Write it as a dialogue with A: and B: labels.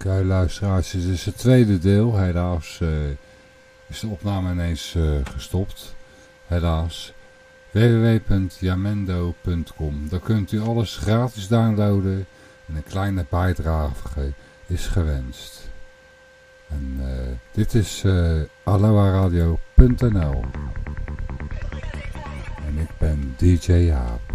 A: Oké, luisteraars, dit is het tweede deel. Helaas uh, is de opname ineens uh, gestopt. Helaas. www.jamendo.com Daar kunt u alles gratis downloaden. En een kleine bijdrage is gewenst. En uh, dit is uh, aloaradio.nl En ik ben DJ Jaap.